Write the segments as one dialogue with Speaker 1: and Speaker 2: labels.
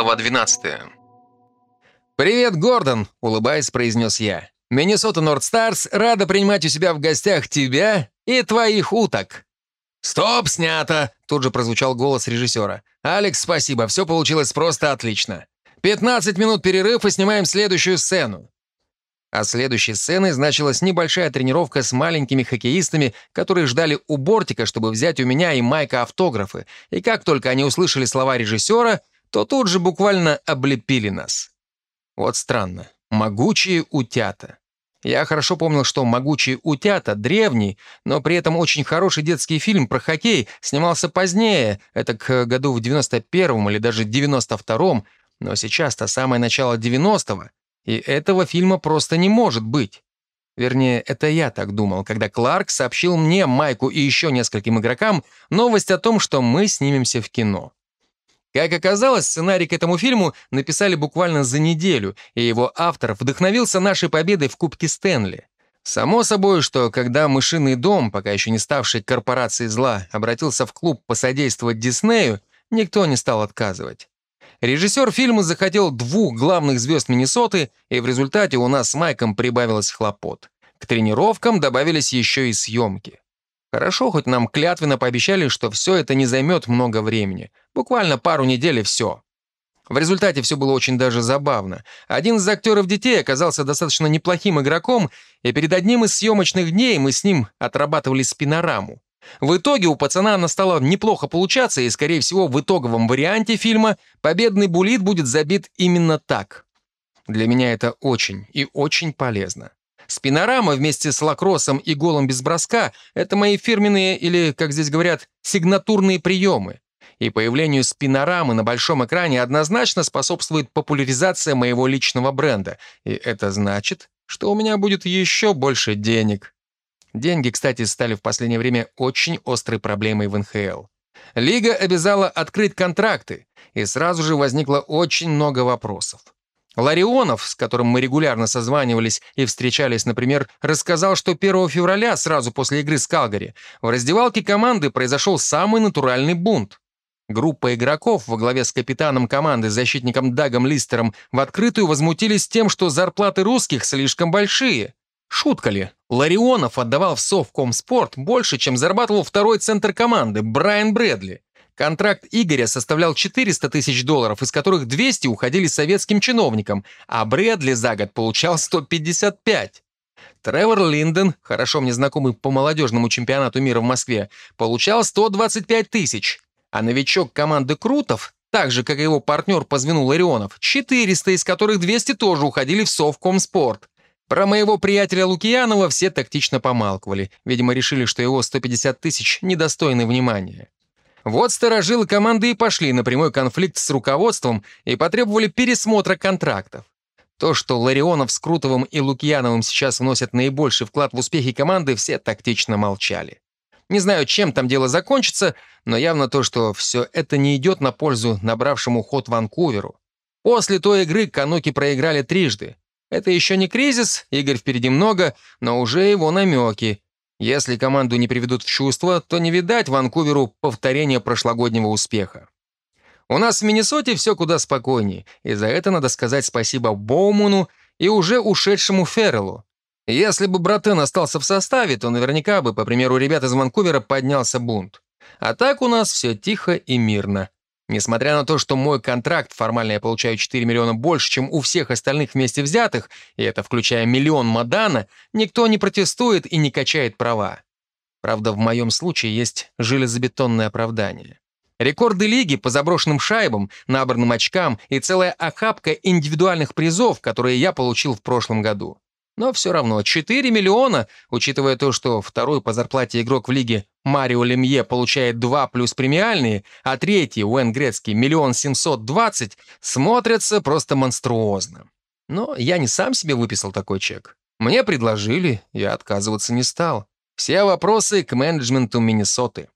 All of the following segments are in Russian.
Speaker 1: Глава 12.
Speaker 2: «Привет, Гордон!» — улыбаясь, произнес я. «Миннесота Норд Старс рада принимать у себя в гостях тебя и твоих уток». «Стоп, снято!» — тут же прозвучал голос режиссера. «Алекс, спасибо, все получилось просто отлично. 15 минут перерыв и снимаем следующую сцену». А следующей сценой значилась небольшая тренировка с маленькими хоккеистами, которые ждали у бортика, чтобы взять у меня и Майка автографы. И как только они услышали слова режиссера, то тут же буквально облепили нас. Вот странно. «Могучие утята». Я хорошо помнил, что «Могучие утята» — древний, но при этом очень хороший детский фильм про хоккей снимался позднее, это к году в 91-м или даже 92-м, но сейчас-то самое начало 90-го, и этого фильма просто не может быть. Вернее, это я так думал, когда Кларк сообщил мне, Майку и еще нескольким игрокам новость о том, что мы снимемся в кино. Как оказалось, сценарий к этому фильму написали буквально за неделю, и его автор вдохновился нашей победой в Кубке Стэнли. Само собой, что когда «Мышиный дом», пока еще не ставший корпорацией зла, обратился в клуб посодействовать Диснею, никто не стал отказывать. Режиссер фильма захотел двух главных звезд Миннесоты, и в результате у нас с Майком прибавилось хлопот. К тренировкам добавились еще и съемки. Хорошо, хоть нам клятвенно пообещали, что все это не займет много времени. Буквально пару недель и все. В результате все было очень даже забавно. Один из актеров детей оказался достаточно неплохим игроком, и перед одним из съемочных дней мы с ним отрабатывали спинораму. В итоге у пацана она стала неплохо получаться, и, скорее всего, в итоговом варианте фильма победный булит будет забит именно так. Для меня это очень и очень полезно. Спинорама вместе с лакроссом и голом без броска — это мои фирменные или, как здесь говорят, сигнатурные приемы. И появлению спинорамы на большом экране однозначно способствует популяризация моего личного бренда. И это значит, что у меня будет еще больше денег. Деньги, кстати, стали в последнее время очень острой проблемой в НХЛ. Лига обязала открыть контракты, и сразу же возникло очень много вопросов. Ларионов, с которым мы регулярно созванивались и встречались, например, рассказал, что 1 февраля, сразу после игры с Калгари, в раздевалке команды произошел самый натуральный бунт. Группа игроков во главе с капитаном команды, защитником Дагом Листером, в открытую возмутились тем, что зарплаты русских слишком большие. Шутка ли? Ларионов отдавал в Совкомспорт больше, чем зарабатывал второй центр команды, Брайан Брэдли. Контракт Игоря составлял 400 тысяч долларов, из которых 200 уходили советским чиновникам, а Брэдли за год получал 155. Тревор Линден, хорошо мне знакомый по молодежному чемпионату мира в Москве, получал 125 тысяч, а новичок команды Крутов, так же, как и его партнер по звену Ларионов, 400, из которых 200 тоже уходили в Совкомспорт. Про моего приятеля Лукьянова все тактично помалкивали, видимо, решили, что его 150 тысяч недостойны внимания. Вот сторожилы команды и пошли на прямой конфликт с руководством и потребовали пересмотра контрактов. То, что Ларионов с Крутовым и Лукьяновым сейчас вносят наибольший вклад в успехи команды, все тактично молчали. Не знаю, чем там дело закончится, но явно то, что все это не идет на пользу набравшему ход Ванкуверу. После той игры Кануки проиграли трижды. Это еще не кризис, игр впереди много, но уже его намеки. Если команду не приведут в чувство, то не видать Ванкуверу повторения прошлогоднего успеха. У нас в Миннесоте все куда спокойнее, и за это надо сказать спасибо Боуману и уже ушедшему Ферреллу. Если бы Братен остался в составе, то наверняка бы, по примеру ребят из Ванкувера, поднялся бунт. А так у нас все тихо и мирно. Несмотря на то, что мой контракт, формально я получаю 4 миллиона больше, чем у всех остальных вместе взятых, и это включая миллион Мадана, никто не протестует и не качает права. Правда, в моем случае есть железобетонное оправдание. Рекорды лиги по заброшенным шайбам, набранным очкам и целая охапка индивидуальных призов, которые я получил в прошлом году. Но все равно 4 миллиона, учитывая то, что второй по зарплате игрок в лиге Марио Лемье получает 2 плюс премиальные, а третий, Уэн Грецкий, миллион семьсот двадцать, смотрятся просто монструозно. Но я не сам себе выписал такой чек. Мне предложили, я отказываться не стал. Все вопросы к менеджменту Миннесоты.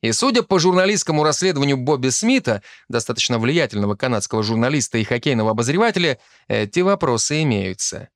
Speaker 2: И судя по журналистскому расследованию Бобби Смита, достаточно влиятельного канадского журналиста и хоккейного обозревателя, эти вопросы имеются.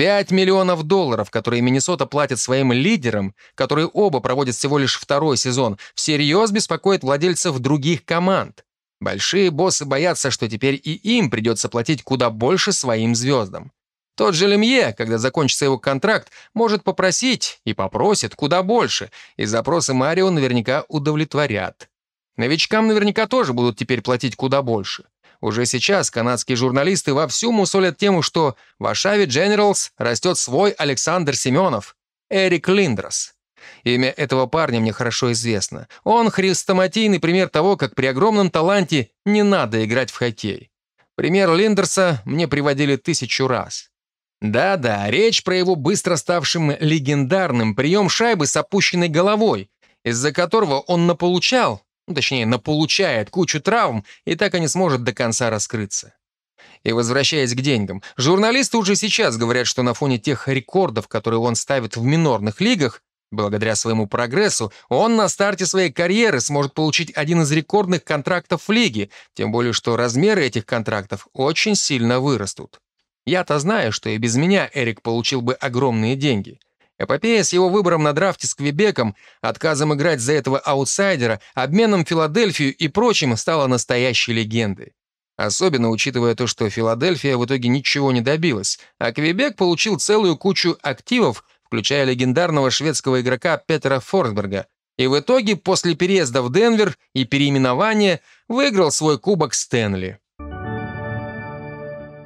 Speaker 2: 5 миллионов долларов, которые Миннесота платит своим лидерам, которые оба проводят всего лишь второй сезон, всерьез беспокоит владельцев других команд. Большие боссы боятся, что теперь и им придется платить куда больше своим звездам. Тот же Лемье, когда закончится его контракт, может попросить и попросит куда больше, и запросы Марио наверняка удовлетворят. Новичкам наверняка тоже будут теперь платить куда больше. Уже сейчас канадские журналисты вовсю мусолят тему, что в Ашаве Generals растет свой Александр Семенов, Эрик Линдрос. Имя этого парня мне хорошо известно. Он хрестоматийный пример того, как при огромном таланте не надо играть в хоккей. Пример Линдерса мне приводили тысячу раз. Да-да, речь про его быстро ставшим легендарным прием шайбы с опущенной головой, из-за которого он наполучал, ну, точнее, наполучает кучу травм и так и не сможет до конца раскрыться. И возвращаясь к деньгам, журналисты уже сейчас говорят, что на фоне тех рекордов, которые он ставит в минорных лигах, благодаря своему прогрессу, он на старте своей карьеры сможет получить один из рекордных контрактов в лиге, тем более что размеры этих контрактов очень сильно вырастут. Я-то знаю, что и без меня Эрик получил бы огромные деньги. Эпопея с его выбором на драфте с Квебеком, отказом играть за этого аутсайдера, обменом Филадельфию и прочим стала настоящей легендой. Особенно учитывая то, что Филадельфия в итоге ничего не добилась, а Квебек получил целую кучу активов, включая легендарного шведского игрока Петера Форсберга, и в итоге после переезда в Денвер и переименования выиграл свой кубок Стэнли.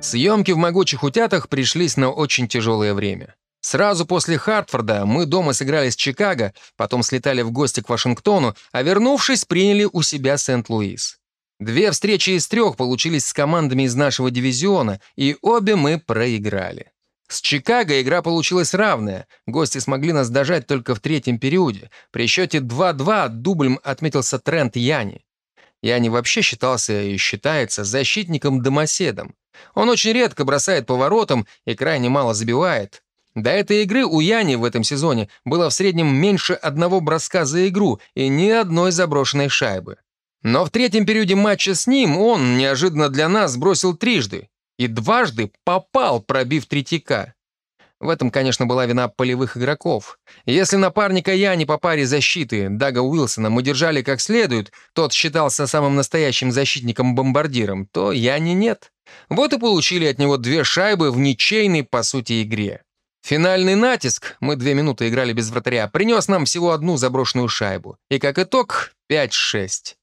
Speaker 2: Съемки в «Могучих утятах» пришлись на очень тяжелое время. Сразу после Хартфорда мы дома сыграли с Чикаго, потом слетали в гости к Вашингтону, а вернувшись, приняли у себя Сент-Луис. Две встречи из трех получились с командами из нашего дивизиона, и обе мы проиграли. С Чикаго игра получилась равная. Гости смогли нас дожать только в третьем периоде. При счете 2-2 дублем отметился Трент Яни. Яни вообще считался и считается защитником-домоседом. Он очень редко бросает поворотом и крайне мало забивает. До этой игры у Яни в этом сезоне было в среднем меньше одного броска за игру и ни одной заброшенной шайбы. Но в третьем периоде матча с ним он, неожиданно для нас, бросил трижды и дважды попал, пробив третьяка. В этом, конечно, была вина полевых игроков. Если напарника Яни по паре защиты, Дага Уилсона, мы держали как следует, тот считался самым настоящим защитником-бомбардиром, то Яни нет. Вот и получили от него две шайбы в ничейной, по сути, игре. Финальный натиск, мы две минуты играли без вратаря, принес нам всего одну заброшенную шайбу. И как итог, 5-6.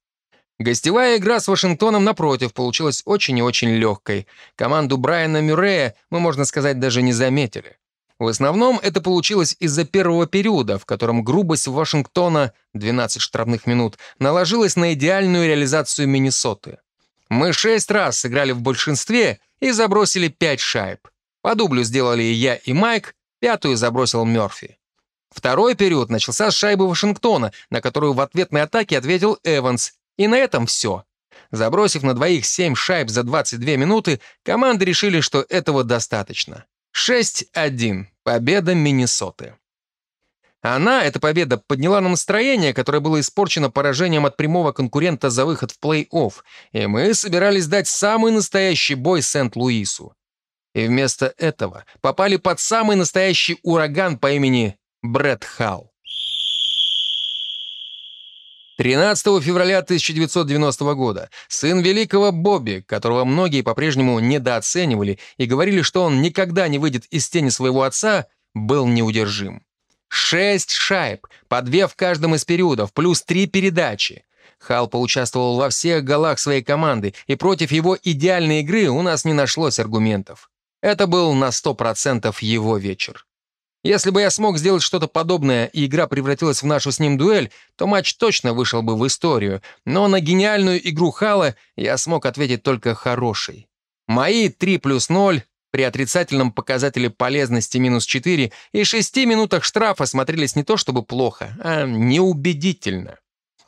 Speaker 2: Гостевая игра с Вашингтоном, напротив, получилась очень и очень легкой. Команду Брайана Мюррея мы, можно сказать, даже не заметили. В основном это получилось из-за первого периода, в котором грубость Вашингтона, 12 штрафных минут, наложилась на идеальную реализацию Миннесоты. Мы шесть раз сыграли в большинстве и забросили пять шайб. По дублю сделали я и Майк, пятую забросил Мёрфи. Второй период начался с шайбы Вашингтона, на которую в ответной атаке ответил Эванс, и на этом все. Забросив на двоих 7 шайб за 22 минуты, команды решили, что этого достаточно. 6-1. Победа Миннесоты. Она, эта победа, подняла нам настроение, которое было испорчено поражением от прямого конкурента за выход в плей-офф, и мы собирались дать самый настоящий бой Сент-Луису. И вместо этого попали под самый настоящий ураган по имени Брэд Халл. 13 февраля 1990 года сын великого Бобби, которого многие по-прежнему недооценивали и говорили, что он никогда не выйдет из тени своего отца, был неудержим. Шесть шайб, по две в каждом из периодов, плюс три передачи. Хал поучаствовал во всех голах своей команды, и против его идеальной игры у нас не нашлось аргументов. Это был на 100% его вечер. Если бы я смог сделать что-то подобное, и игра превратилась в нашу с ним дуэль, то матч точно вышел бы в историю. Но на гениальную игру Хала я смог ответить только хороший. Мои 3 плюс 0 при отрицательном показателе полезности минус 4 и 6 минутах штрафа смотрелись не то чтобы плохо, а неубедительно.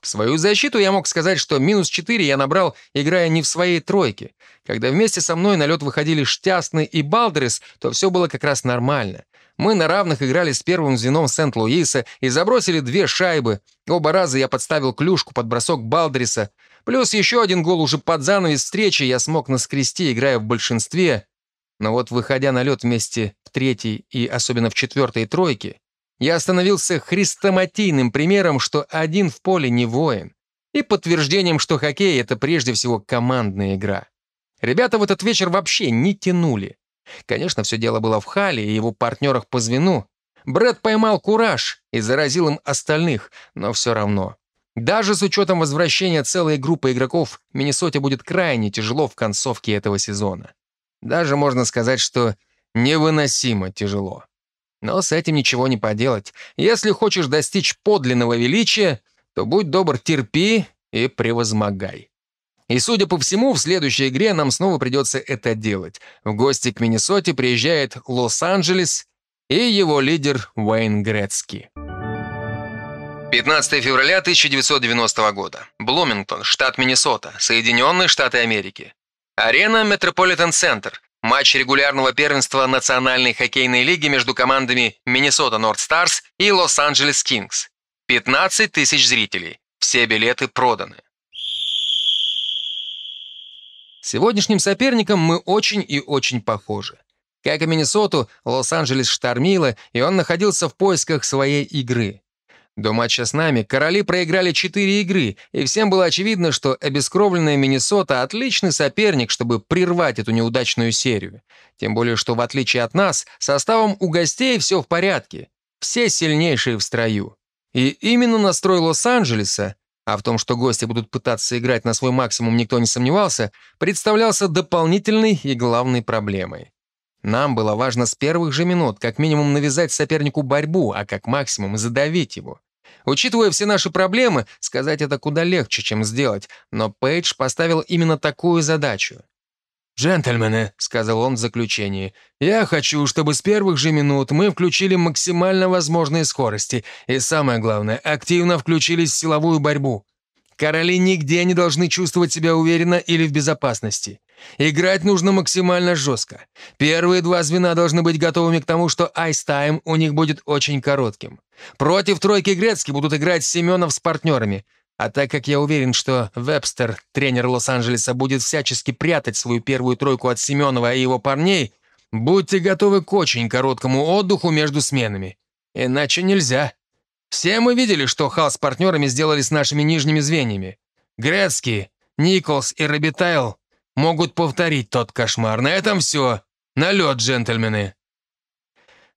Speaker 2: В свою защиту я мог сказать, что минус 4 я набрал, играя не в своей тройке. Когда вместе со мной на лед выходили Штясный и Балдерис, то все было как раз нормально. Мы на равных играли с первым звеном Сент-Луиса и забросили две шайбы. Оба раза я подставил клюшку под бросок Балдриса. Плюс еще один гол уже под занавес встречи я смог наскрести, играя в большинстве. Но вот выходя на лед вместе в третьей и особенно в четвертой тройке, я остановился хрестоматийным примером, что один в поле не воин. и подтверждением, что хоккей — это прежде всего командная игра. Ребята в этот вечер вообще не тянули. Конечно, все дело было в Хале и его партнерах по звену. Брэд поймал кураж и заразил им остальных, но все равно. Даже с учетом возвращения целой группы игроков, Миннесоте будет крайне тяжело в концовке этого сезона. Даже можно сказать, что невыносимо тяжело. Но с этим ничего не поделать. Если хочешь достичь подлинного величия, то будь добр, терпи и превозмогай. И, судя по всему, в следующей игре нам снова придется это делать. В гости к Миннесоте приезжает Лос-Анджелес и его лидер Уэйн Грецки. 15 февраля 1990 года. Блумингтон, штат Миннесота, Соединенные Штаты Америки. Арена Метрополитен Центр. Матч регулярного первенства Национальной хоккейной лиги между командами Миннесота Норд Старс и Лос-Анджелес Кингс. 15 тысяч зрителей. Все билеты проданы. С сегодняшним соперником мы очень и очень похожи. Как и Миннесоту, Лос-Анджелес штормило, и он находился в поисках своей игры. До матча с нами короли проиграли 4 игры, и всем было очевидно, что обескровленная Миннесота — отличный соперник, чтобы прервать эту неудачную серию. Тем более, что в отличие от нас, составом у гостей все в порядке. Все сильнейшие в строю. И именно настрой Лос-Анджелеса, а в том, что гости будут пытаться играть на свой максимум, никто не сомневался, представлялся дополнительной и главной проблемой. Нам было важно с первых же минут как минимум навязать сопернику борьбу, а как максимум задавить его. Учитывая все наши проблемы, сказать это куда легче, чем сделать, но Пейдж поставил именно такую задачу. «Джентльмены», — сказал он в заключении, «я хочу, чтобы с первых же минут мы включили максимально возможные скорости и, самое главное, активно включились в силовую борьбу. Короли нигде не должны чувствовать себя уверенно или в безопасности. Играть нужно максимально жестко. Первые два звена должны быть готовыми к тому, что айс-тайм у них будет очень коротким. Против тройки Грецки будут играть Семенов с партнерами. А так как я уверен, что Вебстер, тренер Лос-Анджелеса, будет всячески прятать свою первую тройку от Семенова и его парней, будьте готовы к очень короткому отдыху между сменами. Иначе нельзя. Все мы видели, что Халл с партнерами сделали с нашими нижними звеньями. Грецкий, Николс и Робитайл могут повторить тот кошмар. На этом все. На лед, джентльмены.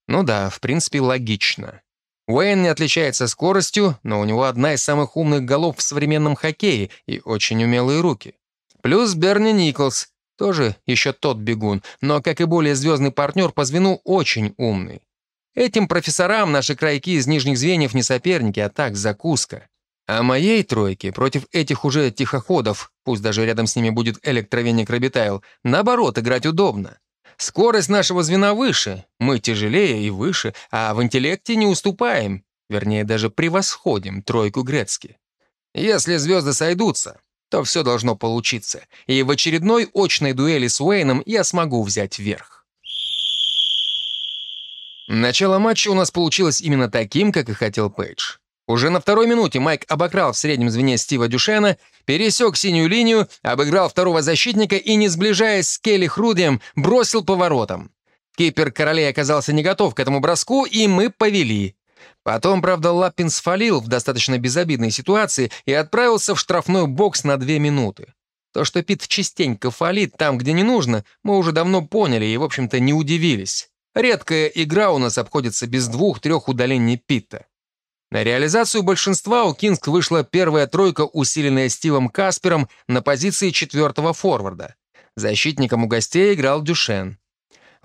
Speaker 2: Ну да, в принципе, логично. Уэйн не отличается скоростью, но у него одна из самых умных голов в современном хоккее и очень умелые руки. Плюс Берни Николс, тоже еще тот бегун, но, как и более звездный партнер по звену, очень умный. Этим профессорам наши крайки из нижних звеньев не соперники, а так закуска. А моей тройке против этих уже тихоходов, пусть даже рядом с ними будет электровеник Робитайл, наоборот, играть удобно. Скорость нашего звена выше, мы тяжелее и выше, а в интеллекте не уступаем, вернее, даже превосходим тройку Грецки. Если звезды сойдутся, то все должно получиться, и в очередной очной дуэли с Уэйном я смогу взять верх. Начало матча у нас получилось именно таким, как и хотел Пейдж. Уже на второй минуте Майк обокрал в среднем звене Стива Дюшена, пересек синюю линию, обыграл второго защитника и, не сближаясь с Келли Хрудием, бросил поворотом. Кипер королей оказался не готов к этому броску, и мы повели. Потом, правда, Лаппин сфалил в достаточно безобидной ситуации и отправился в штрафной бокс на две минуты. То, что Пит частенько фалит там, где не нужно, мы уже давно поняли и, в общем-то, не удивились. Редкая игра у нас обходится без двух-трех удалений Питта. На реализацию большинства у Кинск вышла первая тройка, усиленная Стивом Каспером на позиции четвертого форварда. Защитником у гостей играл Дюшен.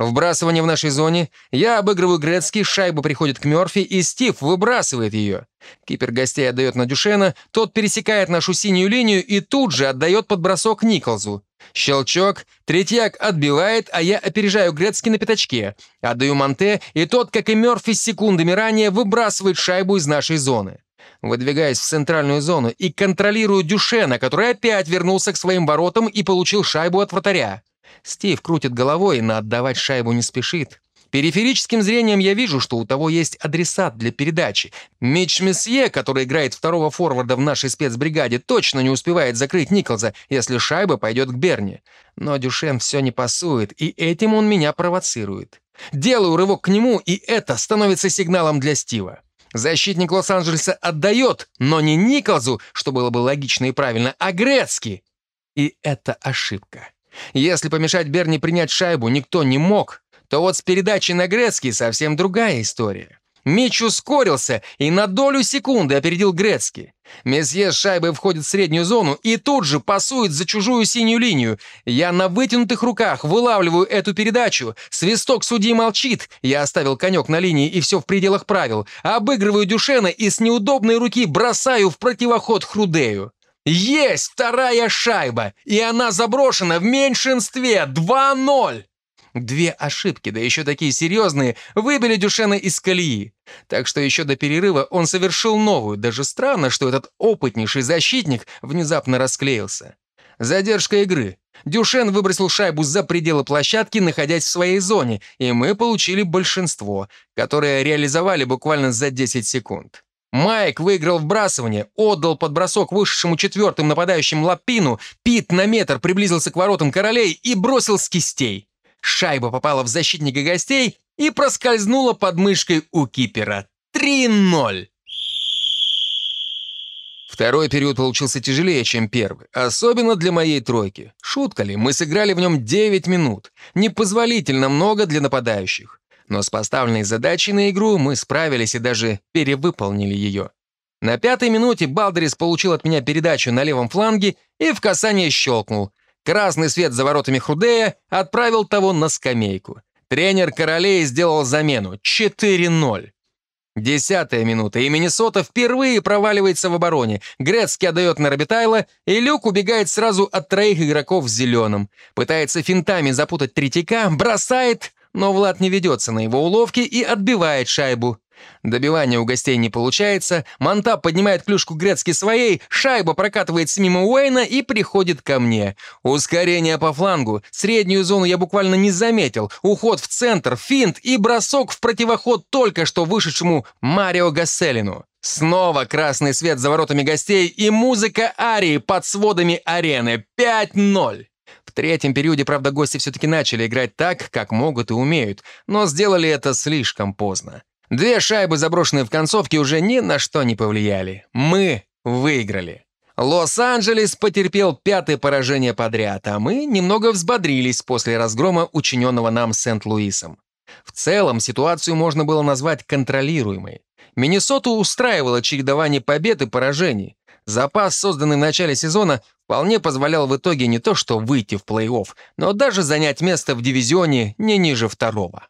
Speaker 2: Вбрасывание в нашей зоне. Я обыгрываю Грецкий, шайба приходит к Мёрфи, и Стив выбрасывает ее. Кипер гостей отдает на Дюшена, тот пересекает нашу синюю линию и тут же отдает подбросок Николзу. Щелчок, Третьяк отбивает, а я опережаю Грецки на пятачке. Отдаю Монте, и тот, как и Мёрфи секундами ранее, выбрасывает шайбу из нашей зоны. Выдвигаюсь в центральную зону и контролирую Дюшена, который опять вернулся к своим воротам и получил шайбу от вратаря. Стив крутит головой, но отдавать шайбу не спешит. Периферическим зрением я вижу, что у того есть адресат для передачи. Митч Месье, который играет второго форварда в нашей спецбригаде, точно не успевает закрыть Николза, если шайба пойдет к Берни. Но Дюшен все не пасует, и этим он меня провоцирует. Делаю рывок к нему, и это становится сигналом для Стива. Защитник Лос-Анджелеса отдает, но не Николзу, что было бы логично и правильно, а Грецки. И это ошибка. Если помешать Берни принять шайбу никто не мог, то вот с передачей на Грецки совсем другая история. Мич ускорился и на долю секунды опередил Грецки. Месье с шайбой входит в среднюю зону и тут же пасует за чужую синюю линию. Я на вытянутых руках вылавливаю эту передачу. Свисток судьи молчит. Я оставил конек на линии и все в пределах правил. Обыгрываю Дюшена и с неудобной руки бросаю в противоход Хрудею. Есть вторая шайба, и она заброшена в меньшинстве 2-0. Две ошибки, да еще такие серьезные, выбили Дюшена из колеи. Так что еще до перерыва он совершил новую. Даже странно, что этот опытнейший защитник внезапно расклеился. Задержка игры. Дюшен выбросил шайбу за пределы площадки, находясь в своей зоне, и мы получили большинство, которое реализовали буквально за 10 секунд. Майк выиграл вбрасывание, отдал под бросок вышедшему четвертым нападающим Лапину, Пит на метр приблизился к воротам королей и бросил с кистей. Шайба попала в защитника гостей и проскользнула под мышкой у кипера. 3-0. Второй период получился тяжелее, чем первый, особенно для моей тройки. Шутка ли, мы сыграли в нем 9 минут. Непозволительно много для нападающих. Но с поставленной задачей на игру мы справились и даже перевыполнили ее. На пятой минуте Балдерис получил от меня передачу на левом фланге и в касание щелкнул. Красный свет за воротами Худея отправил того на скамейку. Тренер Королей сделал замену. 4-0. Десятая минута, и Миннесота впервые проваливается в обороне. Грецкий отдает на Робитайла, и Люк убегает сразу от троих игроков в зеленом. Пытается финтами запутать Третьяка, бросает, но Влад не ведется на его уловки и отбивает шайбу. Добивания у гостей не получается, Монтап поднимает клюшку Грецки своей, шайба прокатывается мимо Уэйна и приходит ко мне. Ускорение по флангу, среднюю зону я буквально не заметил, уход в центр, финт и бросок в противоход только что вышедшему Марио Гасселину. Снова красный свет за воротами гостей и музыка арии под сводами арены. 5-0. В третьем периоде, правда, гости все-таки начали играть так, как могут и умеют, но сделали это слишком поздно. Две шайбы, заброшенные в концовке, уже ни на что не повлияли. Мы выиграли. Лос-Анджелес потерпел пятое поражение подряд, а мы немного взбодрились после разгрома, учиненного нам Сент-Луисом. В целом, ситуацию можно было назвать контролируемой. Миннесоту устраивало чередование побед и поражений. Запас, созданный в начале сезона, вполне позволял в итоге не то что выйти в плей-офф, но даже занять место в дивизионе не ниже второго.